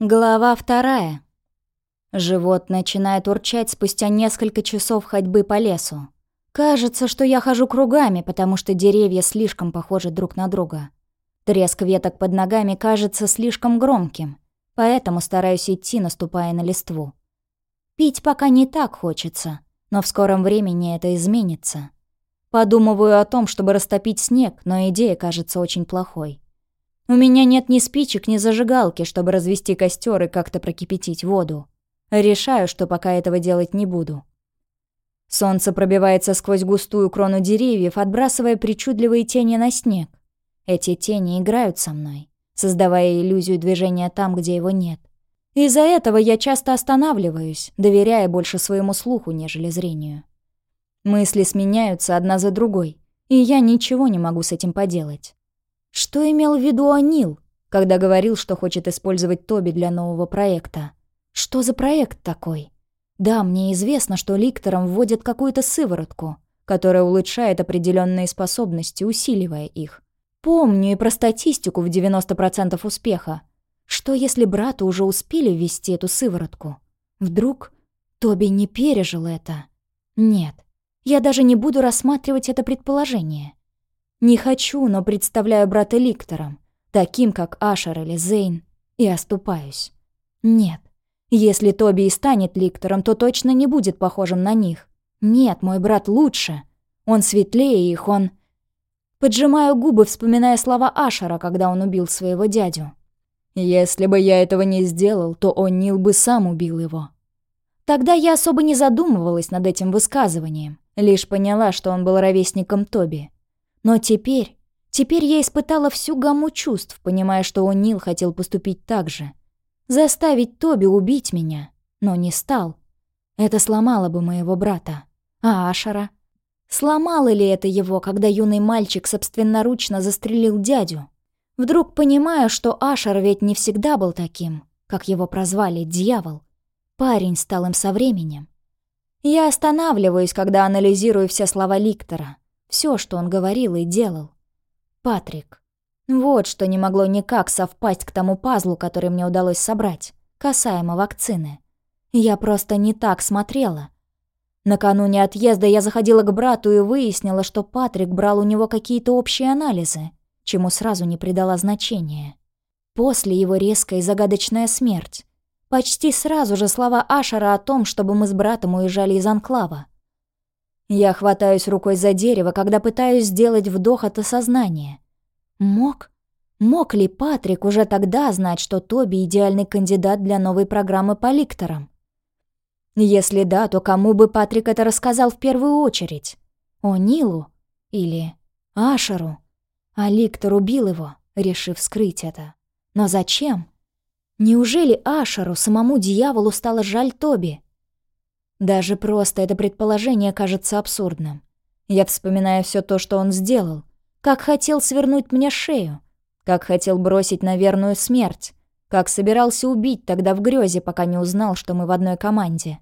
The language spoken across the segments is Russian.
Глава вторая. Живот начинает урчать спустя несколько часов ходьбы по лесу. Кажется, что я хожу кругами, потому что деревья слишком похожи друг на друга. Треск веток под ногами кажется слишком громким, поэтому стараюсь идти, наступая на листву. Пить пока не так хочется, но в скором времени это изменится. Подумываю о том, чтобы растопить снег, но идея кажется очень плохой. У меня нет ни спичек, ни зажигалки, чтобы развести костер и как-то прокипятить воду. Решаю, что пока этого делать не буду. Солнце пробивается сквозь густую крону деревьев, отбрасывая причудливые тени на снег. Эти тени играют со мной, создавая иллюзию движения там, где его нет. Из-за этого я часто останавливаюсь, доверяя больше своему слуху, нежели зрению. Мысли сменяются одна за другой, и я ничего не могу с этим поделать. Что имел в виду Анил, когда говорил, что хочет использовать Тоби для нового проекта? Что за проект такой? Да, мне известно, что ликторам вводят какую-то сыворотку, которая улучшает определенные способности, усиливая их. Помню и про статистику в 90% успеха. Что если брату уже успели ввести эту сыворотку? Вдруг Тоби не пережил это? Нет, я даже не буду рассматривать это предположение. Не хочу, но представляю брата Ликтором, таким, как Ашер или Зейн, и оступаюсь. Нет, если Тоби и станет Ликтором, то точно не будет похожим на них. Нет, мой брат лучше. Он светлее их, он... Поджимаю губы, вспоминая слова Ашера, когда он убил своего дядю. Если бы я этого не сделал, то О'Нил бы сам убил его. Тогда я особо не задумывалась над этим высказыванием, лишь поняла, что он был ровесником Тоби. Но теперь, теперь я испытала всю гамму чувств, понимая, что О'Нил хотел поступить так же. Заставить Тоби убить меня, но не стал. Это сломало бы моего брата. А Ашара? Сломало ли это его, когда юный мальчик собственноручно застрелил дядю? Вдруг понимаю, что Ашар ведь не всегда был таким, как его прозвали, дьявол. Парень стал им со временем. Я останавливаюсь, когда анализирую все слова Ликтора — все, что он говорил и делал. Патрик. Вот что не могло никак совпасть к тому пазлу, который мне удалось собрать, касаемо вакцины. Я просто не так смотрела. Накануне отъезда я заходила к брату и выяснила, что Патрик брал у него какие-то общие анализы, чему сразу не придала значения. После его резкая и загадочная смерть. Почти сразу же слова Ашера о том, чтобы мы с братом уезжали из Анклава. Я хватаюсь рукой за дерево, когда пытаюсь сделать вдох от осознания. Мог? Мог ли Патрик уже тогда знать, что Тоби — идеальный кандидат для новой программы по ликторам? Если да, то кому бы Патрик это рассказал в первую очередь? О Нилу? Или Ашеру? А ликтор убил его, решив скрыть это. Но зачем? Неужели Ашеру, самому дьяволу, стало жаль Тоби? Даже просто это предположение кажется абсурдным. Я вспоминаю все то, что он сделал. Как хотел свернуть мне шею. Как хотел бросить на верную смерть. Как собирался убить тогда в грезе, пока не узнал, что мы в одной команде.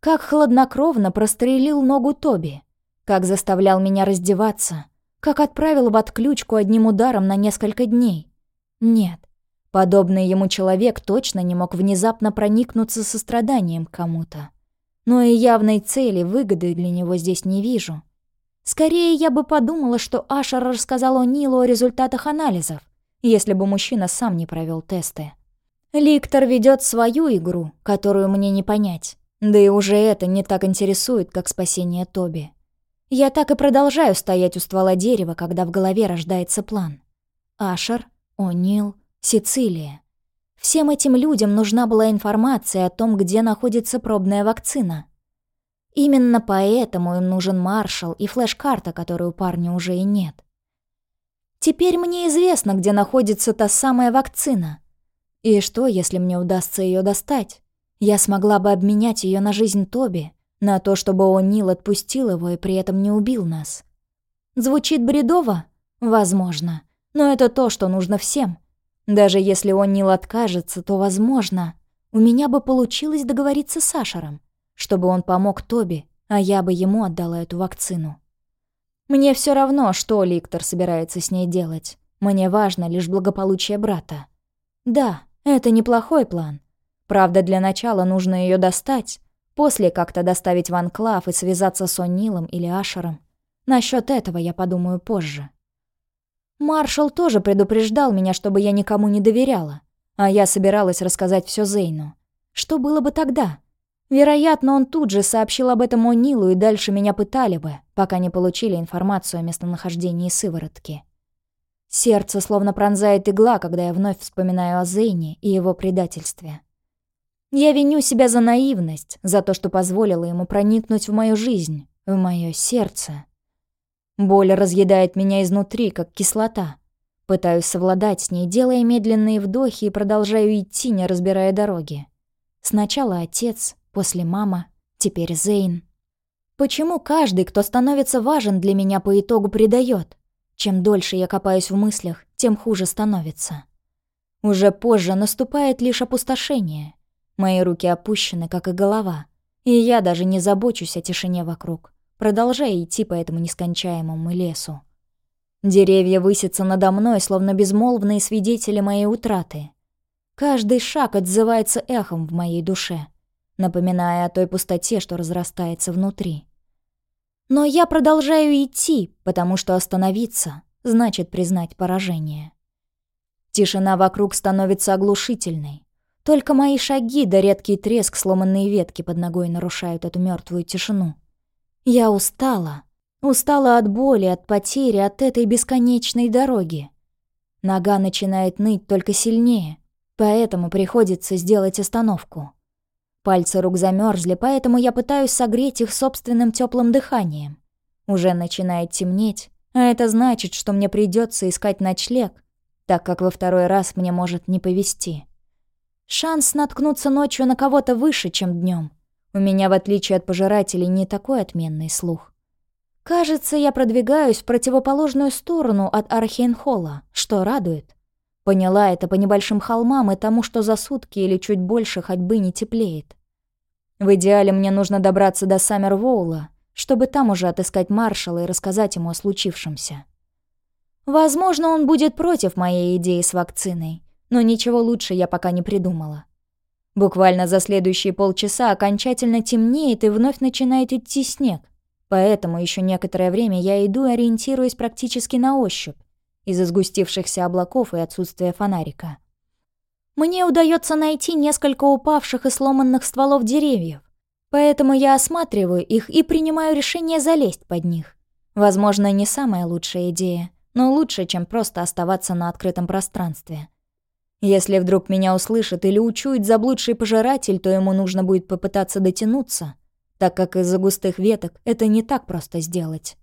Как хладнокровно прострелил ногу Тоби. Как заставлял меня раздеваться. Как отправил в отключку одним ударом на несколько дней. Нет, подобный ему человек точно не мог внезапно проникнуться состраданием кому-то но и явной цели, выгоды для него здесь не вижу. Скорее, я бы подумала, что Ашер рассказал Нилу о результатах анализов, если бы мужчина сам не провел тесты. Ликтор ведет свою игру, которую мне не понять. Да и уже это не так интересует, как спасение Тоби. Я так и продолжаю стоять у ствола дерева, когда в голове рождается план. Ашер, О'Нил, Сицилия. Всем этим людям нужна была информация о том, где находится пробная вакцина. Именно поэтому им нужен маршал и флеш-карта, у парня уже и нет. Теперь мне известно, где находится та самая вакцина. И что, если мне удастся ее достать? Я смогла бы обменять ее на жизнь Тоби, на то, чтобы О'Нил отпустил его и при этом не убил нас. Звучит бредово? Возможно. Но это то, что нужно всем — даже если он Нил откажется, то, возможно, у меня бы получилось договориться с Ашером, чтобы он помог Тоби, а я бы ему отдала эту вакцину. Мне все равно, что Ликтор собирается с ней делать. Мне важно лишь благополучие брата. Да, Это неплохой план. Правда, для начала нужно ее достать, после как-то доставить в анклав и связаться с О'Нилом или Ашером. Насчет этого я подумаю позже. Маршал тоже предупреждал меня, чтобы я никому не доверяла, а я собиралась рассказать все Зейну. Что было бы тогда? Вероятно, он тут же сообщил об этом О'Нилу, и дальше меня пытали бы, пока не получили информацию о местонахождении сыворотки. Сердце словно пронзает игла, когда я вновь вспоминаю о Зейне и его предательстве. Я виню себя за наивность, за то, что позволила ему проникнуть в мою жизнь, в мое сердце. Боль разъедает меня изнутри, как кислота. Пытаюсь совладать с ней, делая медленные вдохи и продолжаю идти, не разбирая дороги. Сначала отец, после мама, теперь Зейн. Почему каждый, кто становится важен для меня по итогу, предает? Чем дольше я копаюсь в мыслях, тем хуже становится. Уже позже наступает лишь опустошение. Мои руки опущены, как и голова, и я даже не забочусь о тишине вокруг, продолжая идти по этому нескончаемому лесу. Деревья высятся надо мной, словно безмолвные свидетели моей утраты. Каждый шаг отзывается эхом в моей душе напоминая о той пустоте, что разрастается внутри. Но я продолжаю идти, потому что остановиться значит признать поражение. Тишина вокруг становится оглушительной. Только мои шаги да редкий треск сломанной ветки под ногой нарушают эту мертвую тишину. Я устала. Устала от боли, от потери, от этой бесконечной дороги. Нога начинает ныть только сильнее, поэтому приходится сделать остановку. Пальцы рук замерзли, поэтому я пытаюсь согреть их собственным теплым дыханием. Уже начинает темнеть, а это значит, что мне придется искать ночлег, так как во второй раз мне может не повезти. Шанс наткнуться ночью на кого-то выше, чем днем. У меня, в отличие от пожирателей, не такой отменный слух. Кажется, я продвигаюсь в противоположную сторону от Архейнхола, что радует. Поняла это по небольшим холмам и тому, что за сутки или чуть больше ходьбы не теплеет. В идеале мне нужно добраться до Саммервоула, чтобы там уже отыскать маршала и рассказать ему о случившемся. Возможно, он будет против моей идеи с вакциной, но ничего лучше я пока не придумала. Буквально за следующие полчаса окончательно темнеет и вновь начинает идти снег. Поэтому еще некоторое время я иду, ориентируясь практически на ощупь из-за сгустившихся облаков и отсутствия фонарика. Мне удается найти несколько упавших и сломанных стволов деревьев, поэтому я осматриваю их и принимаю решение залезть под них. Возможно, не самая лучшая идея, но лучше, чем просто оставаться на открытом пространстве. Если вдруг меня услышит или учует заблудший пожиратель, то ему нужно будет попытаться дотянуться, так как из-за густых веток это не так просто сделать.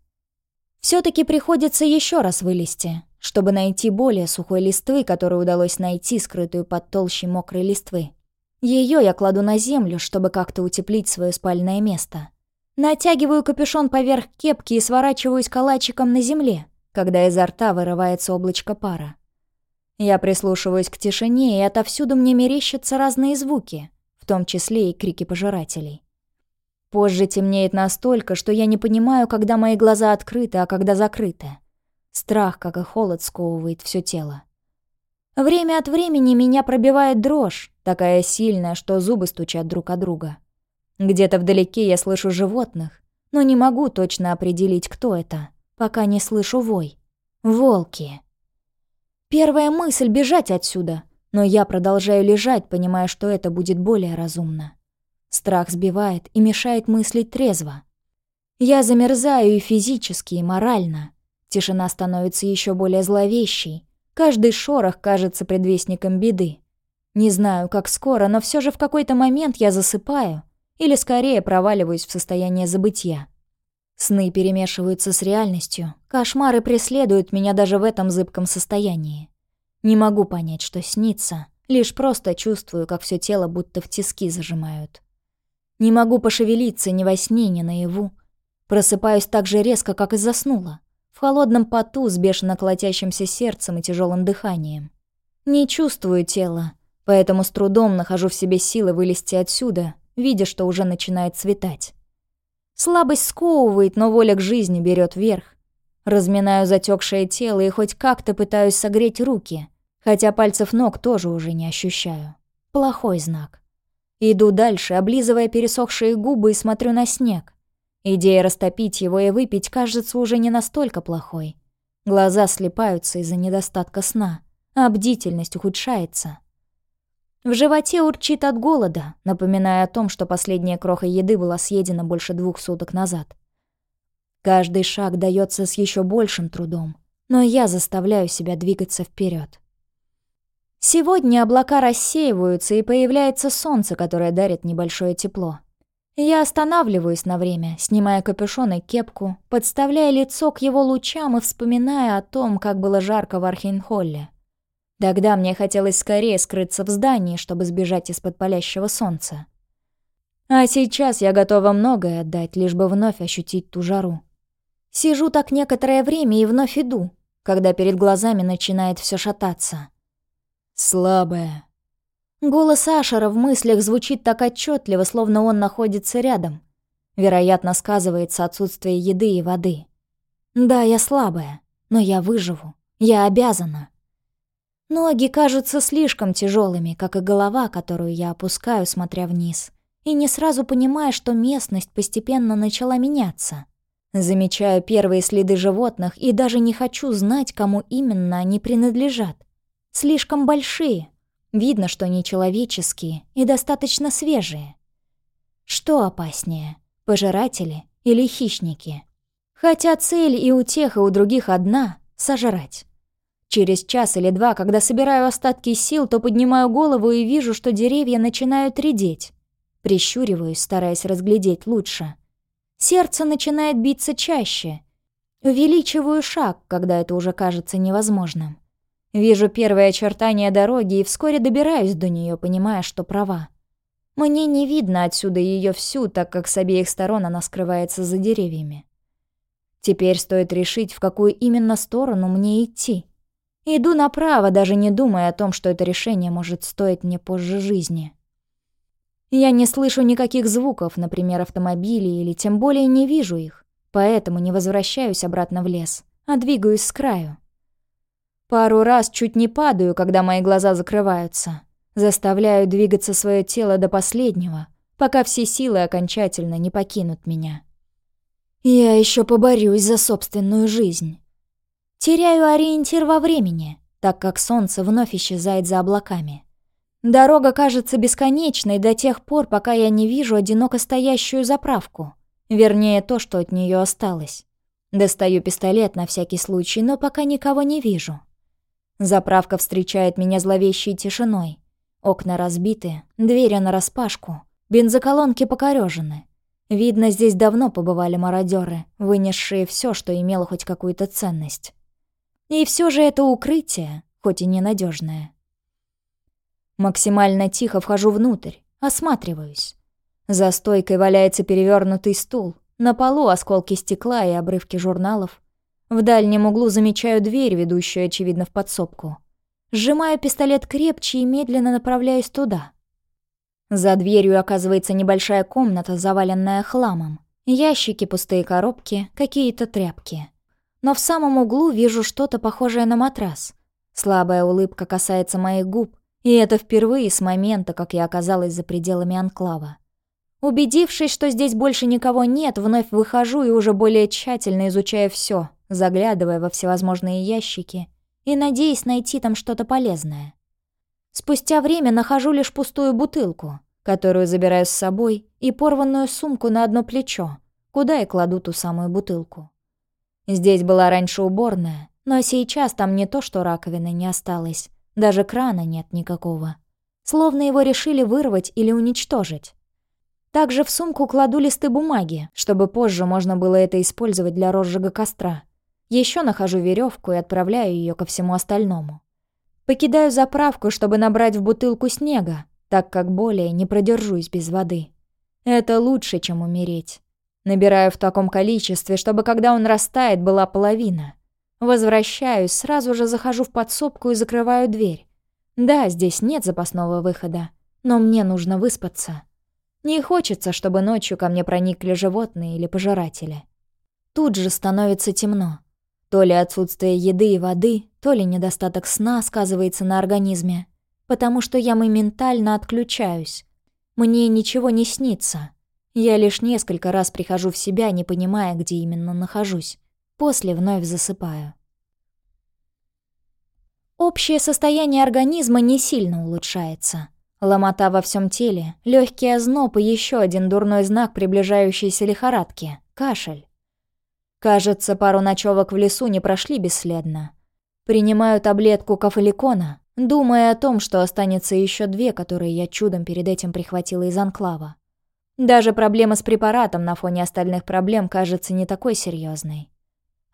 все таки приходится еще раз вылезти, чтобы найти более сухой листвы, которую удалось найти, скрытую под толщей мокрой листвы. Ее я кладу на землю, чтобы как-то утеплить свое спальное место. Натягиваю капюшон поверх кепки и сворачиваюсь калачиком на земле, когда изо рта вырывается облачко пара. Я прислушиваюсь к тишине, и отовсюду мне мерещатся разные звуки, в том числе и крики пожирателей. Позже темнеет настолько, что я не понимаю, когда мои глаза открыты, а когда закрыты. Страх, как и холод, сковывает все тело. Время от времени меня пробивает дрожь, такая сильная, что зубы стучат друг от друга. Где-то вдалеке я слышу животных, но не могу точно определить, кто это, пока не слышу вой. Волки. Первая мысль — бежать отсюда, но я продолжаю лежать, понимая, что это будет более разумно. Страх сбивает и мешает мыслить трезво. Я замерзаю и физически, и морально. Тишина становится еще более зловещей. Каждый шорох кажется предвестником беды. Не знаю, как скоро, но все же в какой-то момент я засыпаю. Или скорее проваливаюсь в состояние забытья. Сны перемешиваются с реальностью. Кошмары преследуют меня даже в этом зыбком состоянии. Не могу понять, что снится. Лишь просто чувствую, как все тело будто в тиски зажимают. Не могу пошевелиться ни во сне, ни наяву. Просыпаюсь так же резко, как и заснула в холодном поту с бешено колотящимся сердцем и тяжелым дыханием. Не чувствую тела, поэтому с трудом нахожу в себе силы вылезти отсюда, видя, что уже начинает светать. Слабость сковывает, но воля к жизни берет верх. Разминаю затекшее тело и хоть как-то пытаюсь согреть руки, Хотя пальцев ног тоже уже не ощущаю. Плохой знак. Иду дальше, облизывая пересохшие губы и смотрю на снег. Идея растопить его и выпить кажется уже не настолько плохой. Глаза слепаются из-за недостатка сна, а бдительность ухудшается. В животе урчит от голода, напоминая о том, что последняя кроха еды была съедена больше двух суток назад. Каждый шаг дается с еще большим трудом, но я заставляю себя двигаться вперед. Сегодня облака рассеиваются, и появляется солнце, которое дарит небольшое тепло. Я останавливаюсь на время, снимая капюшон и кепку, подставляя лицо к его лучам и вспоминая о том, как было жарко в Архейнхолле. Тогда мне хотелось скорее скрыться в здании, чтобы сбежать из-под палящего солнца. А сейчас я готова многое отдать, лишь бы вновь ощутить ту жару. Сижу так некоторое время и вновь иду, когда перед глазами начинает все шататься. «Слабая». Голос Ашера в мыслях звучит так отчетливо, словно он находится рядом. Вероятно, сказывается отсутствие еды и воды. Да, я слабая, но я выживу. Я обязана. Ноги кажутся слишком тяжелыми, как и голова, которую я опускаю, смотря вниз, и не сразу понимая, что местность постепенно начала меняться. Замечаю первые следы животных и даже не хочу знать, кому именно они принадлежат. Слишком большие. Видно, что они человеческие и достаточно свежие. Что опаснее, пожиратели или хищники? Хотя цель и у тех, и у других одна — сожрать. Через час или два, когда собираю остатки сил, то поднимаю голову и вижу, что деревья начинают редеть. Прищуриваюсь, стараясь разглядеть лучше. Сердце начинает биться чаще. Увеличиваю шаг, когда это уже кажется невозможным. Вижу первые очертания дороги и вскоре добираюсь до нее, понимая, что права. Мне не видно отсюда ее всю, так как с обеих сторон она скрывается за деревьями. Теперь стоит решить, в какую именно сторону мне идти. Иду направо, даже не думая о том, что это решение может стоить мне позже жизни. Я не слышу никаких звуков, например, автомобилей, или тем более не вижу их, поэтому не возвращаюсь обратно в лес, а двигаюсь с краю. Пару раз чуть не падаю, когда мои глаза закрываются. Заставляю двигаться свое тело до последнего, пока все силы окончательно не покинут меня. Я еще поборюсь за собственную жизнь. Теряю ориентир во времени, так как солнце вновь исчезает за облаками. Дорога кажется бесконечной до тех пор, пока я не вижу одиноко стоящую заправку. Вернее, то, что от нее осталось. Достаю пистолет на всякий случай, но пока никого не вижу. Заправка встречает меня зловещей тишиной. Окна разбиты, двери нараспашку, бензоколонки покорёжены. Видно, здесь давно побывали мародеры, вынесшие все, что имело хоть какую-то ценность. И все же это укрытие, хоть и ненадежное. Максимально тихо вхожу внутрь, осматриваюсь. За стойкой валяется перевернутый стул, на полу осколки стекла и обрывки журналов. В дальнем углу замечаю дверь, ведущую, очевидно, в подсобку. Сжимаю пистолет крепче и медленно направляюсь туда. За дверью оказывается небольшая комната, заваленная хламом. Ящики, пустые коробки, какие-то тряпки. Но в самом углу вижу что-то похожее на матрас. Слабая улыбка касается моих губ, и это впервые с момента, как я оказалась за пределами анклава. Убедившись, что здесь больше никого нет, вновь выхожу и уже более тщательно изучаю все, заглядывая во всевозможные ящики и надеясь найти там что-то полезное. Спустя время нахожу лишь пустую бутылку, которую забираю с собой, и порванную сумку на одно плечо, куда и кладу ту самую бутылку. Здесь была раньше уборная, но сейчас там не то, что раковины не осталось, даже крана нет никакого. Словно его решили вырвать или уничтожить. Также в сумку кладу листы бумаги, чтобы позже можно было это использовать для розжига костра. Еще нахожу веревку и отправляю ее ко всему остальному. Покидаю заправку, чтобы набрать в бутылку снега, так как более не продержусь без воды. Это лучше, чем умереть. Набираю в таком количестве, чтобы когда он растает, была половина. Возвращаюсь, сразу же захожу в подсобку и закрываю дверь. Да, здесь нет запасного выхода, но мне нужно выспаться. Не хочется, чтобы ночью ко мне проникли животные или пожиратели. Тут же становится темно. То ли отсутствие еды и воды, то ли недостаток сна сказывается на организме, потому что я моментально отключаюсь. Мне ничего не снится. Я лишь несколько раз прихожу в себя, не понимая, где именно нахожусь. После вновь засыпаю. Общее состояние организма не сильно улучшается. Ломота во всем теле, легкий озноб и еще один дурной знак приближающейся лихорадки — кашель. Кажется, пару ночевок в лесу не прошли бесследно. Принимаю таблетку кафеликона, думая о том, что останется еще две, которые я чудом перед этим прихватила из анклава. Даже проблема с препаратом на фоне остальных проблем кажется не такой серьезной.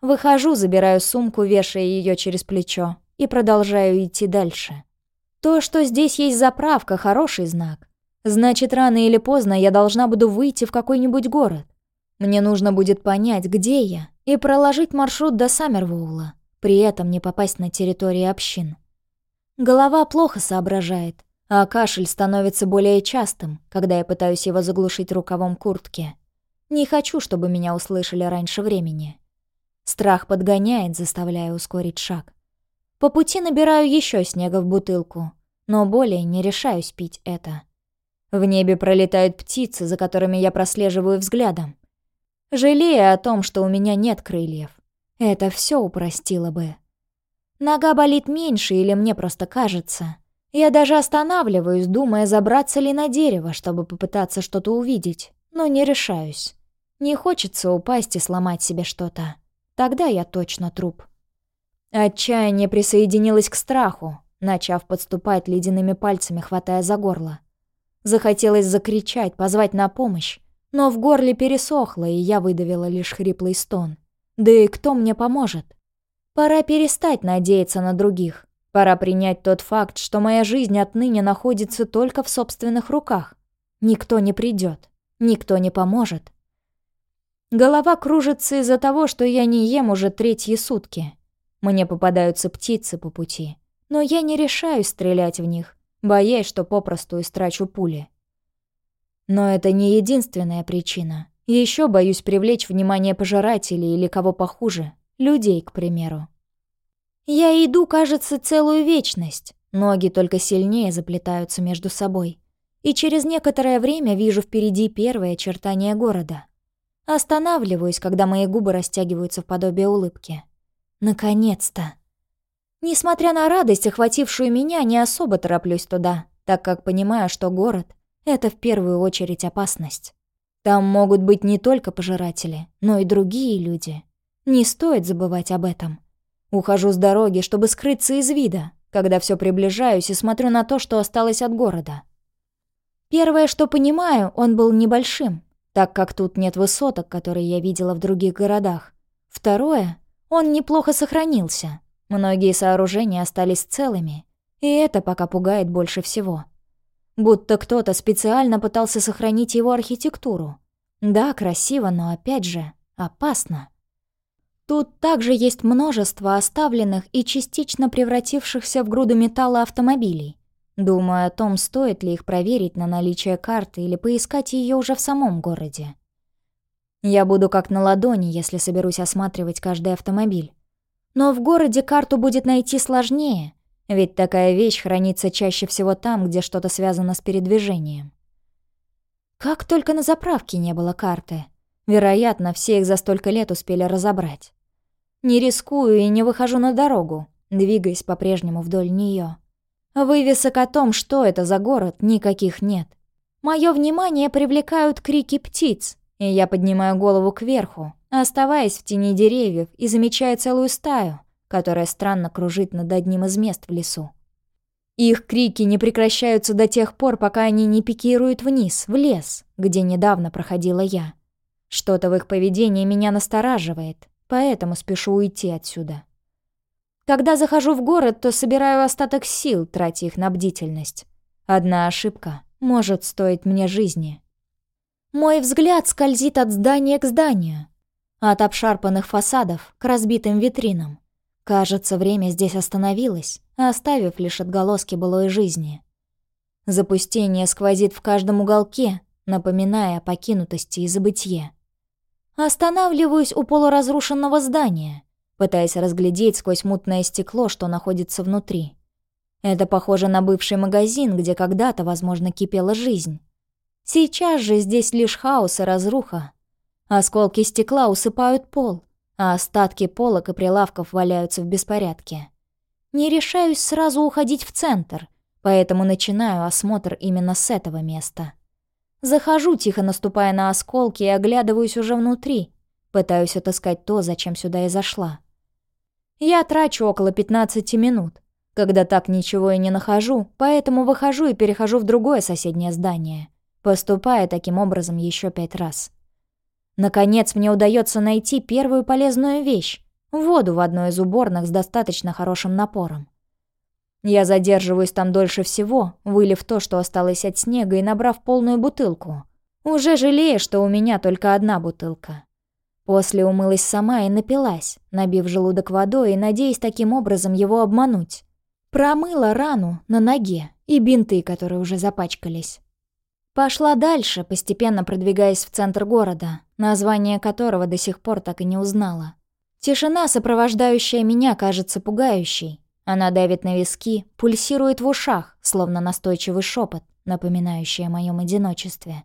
Выхожу, забираю сумку, вешая ее через плечо, и продолжаю идти дальше. То, что здесь есть заправка, хороший знак. Значит, рано или поздно я должна буду выйти в какой-нибудь город. Мне нужно будет понять, где я, и проложить маршрут до Саммервоула, при этом не попасть на территорию общин. Голова плохо соображает, а кашель становится более частым, когда я пытаюсь его заглушить рукавом куртки. Не хочу, чтобы меня услышали раньше времени. Страх подгоняет, заставляя ускорить шаг. По пути набираю еще снега в бутылку, но более не решаюсь пить это. В небе пролетают птицы, за которыми я прослеживаю взглядом. Жалея о том, что у меня нет крыльев. Это все упростило бы. Нога болит меньше или мне просто кажется. Я даже останавливаюсь, думая, забраться ли на дерево, чтобы попытаться что-то увидеть, но не решаюсь. Не хочется упасть и сломать себе что-то. Тогда я точно труп. Отчаяние присоединилось к страху, начав подступать ледяными пальцами, хватая за горло. Захотелось закричать, позвать на помощь, но в горле пересохло, и я выдавила лишь хриплый стон. Да и кто мне поможет? Пора перестать надеяться на других. Пора принять тот факт, что моя жизнь отныне находится только в собственных руках. Никто не придет, никто не поможет. Голова кружится из-за того, что я не ем уже третьи сутки. Мне попадаются птицы по пути, но я не решаюсь стрелять в них, боясь, что попросту истрачу пули. Но это не единственная причина. Еще боюсь привлечь внимание пожирателей или кого похуже, людей, к примеру. Я иду, кажется, целую вечность. Ноги только сильнее заплетаются между собой. И через некоторое время вижу впереди первые очертания города. Останавливаюсь, когда мои губы растягиваются в подобие улыбки. Наконец-то. Несмотря на радость, охватившую меня, не особо тороплюсь туда, так как понимаю, что город — это в первую очередь опасность. Там могут быть не только пожиратели, но и другие люди. Не стоит забывать об этом. Ухожу с дороги, чтобы скрыться из вида, когда все приближаюсь и смотрю на то, что осталось от города. Первое, что понимаю, он был небольшим, так как тут нет высоток, которые я видела в других городах. Второе — он неплохо сохранился. Многие сооружения остались целыми. И это пока пугает больше всего. Будто кто-то специально пытался сохранить его архитектуру. Да, красиво, но опять же, опасно. Тут также есть множество оставленных и частично превратившихся в груду металла автомобилей. Думаю о том, стоит ли их проверить на наличие карты или поискать ее уже в самом городе. Я буду как на ладони, если соберусь осматривать каждый автомобиль. Но в городе карту будет найти сложнее, ведь такая вещь хранится чаще всего там, где что-то связано с передвижением. Как только на заправке не было карты. Вероятно, все их за столько лет успели разобрать. Не рискую и не выхожу на дорогу, двигаясь по-прежнему вдоль нее. Вывесок о том, что это за город, никаких нет. Мое внимание привлекают крики птиц, и я поднимаю голову кверху, оставаясь в тени деревьев и замечаю целую стаю, которая странно кружит над одним из мест в лесу. Их крики не прекращаются до тех пор, пока они не пикируют вниз, в лес, где недавно проходила я. Что-то в их поведении меня настораживает, поэтому спешу уйти отсюда. Когда захожу в город, то собираю остаток сил, тратя их на бдительность. Одна ошибка может стоить мне жизни. Мой взгляд скользит от здания к зданию, от обшарпанных фасадов к разбитым витринам. Кажется, время здесь остановилось, оставив лишь отголоски былой жизни. Запустение сквозит в каждом уголке, напоминая о покинутости и забытье. Останавливаюсь у полуразрушенного здания, пытаясь разглядеть сквозь мутное стекло, что находится внутри. Это похоже на бывший магазин, где когда-то, возможно, кипела жизнь. Сейчас же здесь лишь хаос и разруха. Осколки стекла усыпают пол, а остатки полок и прилавков валяются в беспорядке. Не решаюсь сразу уходить в центр, поэтому начинаю осмотр именно с этого места. Захожу, тихо наступая на осколки, и оглядываюсь уже внутри. Пытаюсь отыскать то, зачем сюда и зашла. Я трачу около 15 минут, когда так ничего и не нахожу, поэтому выхожу и перехожу в другое соседнее здание, поступая таким образом еще пять раз. Наконец мне удается найти первую полезную вещь — воду в одной из уборных с достаточно хорошим напором. Я задерживаюсь там дольше всего, вылив то, что осталось от снега, и набрав полную бутылку. Уже жалею, что у меня только одна бутылка. После умылась сама и напилась, набив желудок водой и надеясь таким образом его обмануть. Промыла рану на ноге и бинты, которые уже запачкались. Пошла дальше, постепенно продвигаясь в центр города, название которого до сих пор так и не узнала. Тишина, сопровождающая меня, кажется пугающей. Она давит на виски, пульсирует в ушах, словно настойчивый шепот, напоминающий о моем одиночестве.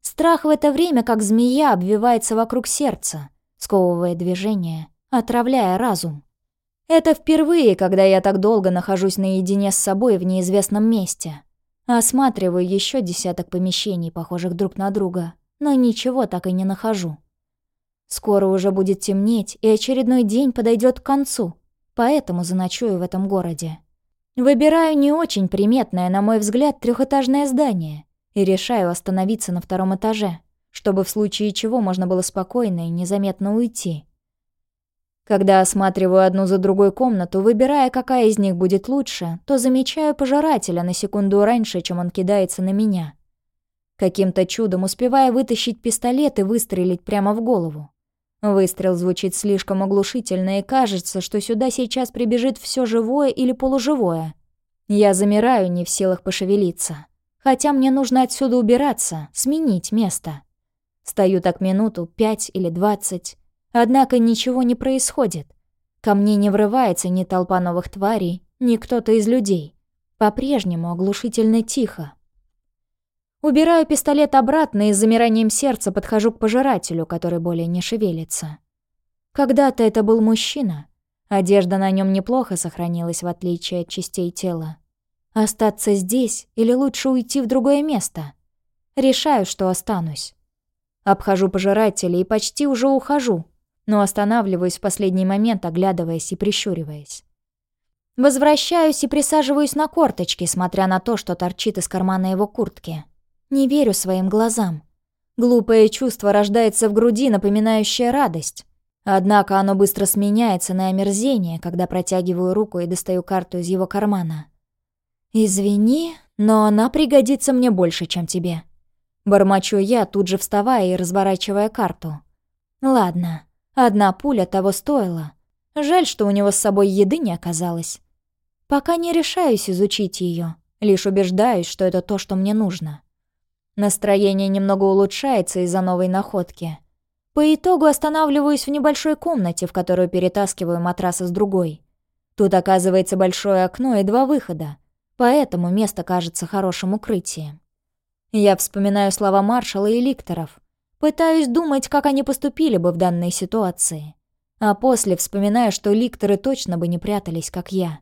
Страх в это время, как змея, обвивается вокруг сердца, сковывая движение, отравляя разум. Это впервые, когда я так долго нахожусь наедине с собой в неизвестном месте. Осматриваю еще десяток помещений, похожих друг на друга, но ничего так и не нахожу. Скоро уже будет темнеть, и очередной день подойдет к концу, поэтому заночую в этом городе. Выбираю не очень приметное, на мой взгляд, трехэтажное здание и решаю остановиться на втором этаже, чтобы в случае чего можно было спокойно и незаметно уйти. Когда осматриваю одну за другой комнату, выбирая, какая из них будет лучше, то замечаю пожирателя на секунду раньше, чем он кидается на меня. Каким-то чудом успевая вытащить пистолет и выстрелить прямо в голову. Выстрел звучит слишком оглушительно, и кажется, что сюда сейчас прибежит все живое или полуживое. Я замираю, не в силах пошевелиться. Хотя мне нужно отсюда убираться, сменить место. Стою так минуту, пять или двадцать. Однако ничего не происходит. Ко мне не врывается ни толпа новых тварей, ни кто-то из людей. По-прежнему оглушительно тихо. Убираю пистолет обратно и с замиранием сердца подхожу к пожирателю, который более не шевелится. Когда-то это был мужчина. Одежда на нем неплохо сохранилась, в отличие от частей тела. Остаться здесь или лучше уйти в другое место? Решаю, что останусь. Обхожу пожирателя и почти уже ухожу, но останавливаюсь в последний момент, оглядываясь и прищуриваясь. Возвращаюсь и присаживаюсь на корточки, смотря на то, что торчит из кармана его куртки. Не верю своим глазам. Глупое чувство рождается в груди, напоминающее радость. Однако оно быстро сменяется на омерзение, когда протягиваю руку и достаю карту из его кармана. «Извини, но она пригодится мне больше, чем тебе». Бормочу я, тут же вставая и разворачивая карту. «Ладно, Одна пуля того стоила. Жаль, что у него с собой еды не оказалось. Пока не решаюсь изучить ее, лишь убеждаюсь, что это то, что мне нужно. Настроение немного улучшается из-за новой находки. По итогу останавливаюсь в небольшой комнате, в которую перетаскиваю матрас из другой. Тут оказывается большое окно и два выхода, поэтому место кажется хорошим укрытием. Я вспоминаю слова маршала и ликторов. Пытаюсь думать, как они поступили бы в данной ситуации. А после вспоминаю, что ликторы точно бы не прятались, как я.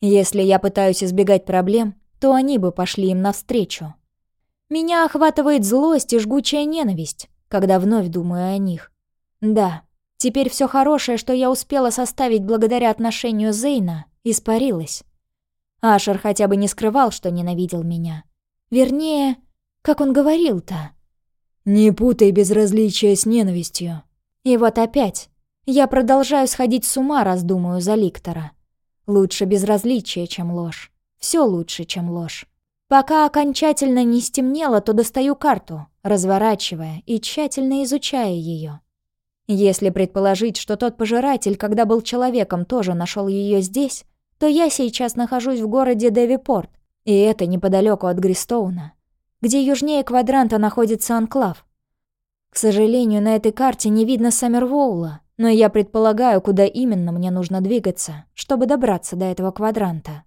Если я пытаюсь избегать проблем, то они бы пошли им навстречу. Меня охватывает злость и жгучая ненависть, когда вновь думаю о них. Да, теперь все хорошее, что я успела составить благодаря отношению Зейна, испарилось. Ашер хотя бы не скрывал, что ненавидел меня. Вернее, как он говорил-то. Не путай безразличие с ненавистью. И вот опять. Я продолжаю сходить с ума, раздумаю за Ликтора. Лучше безразличие, чем ложь. Все лучше, чем ложь. Пока окончательно не стемнело, то достаю карту, разворачивая и тщательно изучая ее. Если предположить, что тот пожиратель, когда был человеком, тоже нашел ее здесь, то я сейчас нахожусь в городе Дэвипорт, и это неподалеку от Гристоуна где южнее квадранта находится анклав. К сожалению, на этой карте не видно Саммервоула, но я предполагаю, куда именно мне нужно двигаться, чтобы добраться до этого квадранта.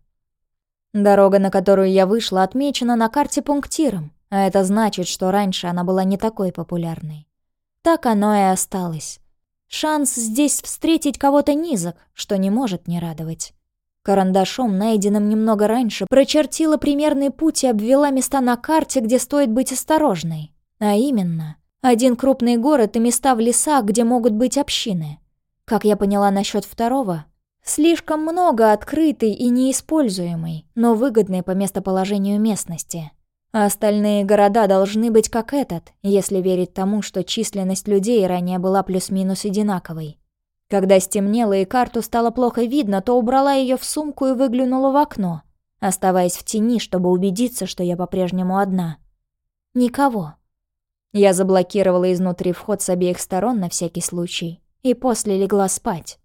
Дорога, на которую я вышла, отмечена на карте пунктиром, а это значит, что раньше она была не такой популярной. Так оно и осталось. Шанс здесь встретить кого-то низок, что не может не радовать. Карандашом, найденным немного раньше, прочертила примерный путь и обвела места на карте, где стоит быть осторожной. А именно, один крупный город и места в лесах, где могут быть общины. Как я поняла насчет второго, слишком много открытой и неиспользуемой, но выгодной по местоположению местности. А остальные города должны быть как этот, если верить тому, что численность людей ранее была плюс-минус одинаковой. Когда стемнело и карту стало плохо видно, то убрала ее в сумку и выглянула в окно, оставаясь в тени, чтобы убедиться, что я по-прежнему одна. Никого. Я заблокировала изнутри вход с обеих сторон на всякий случай и после легла спать.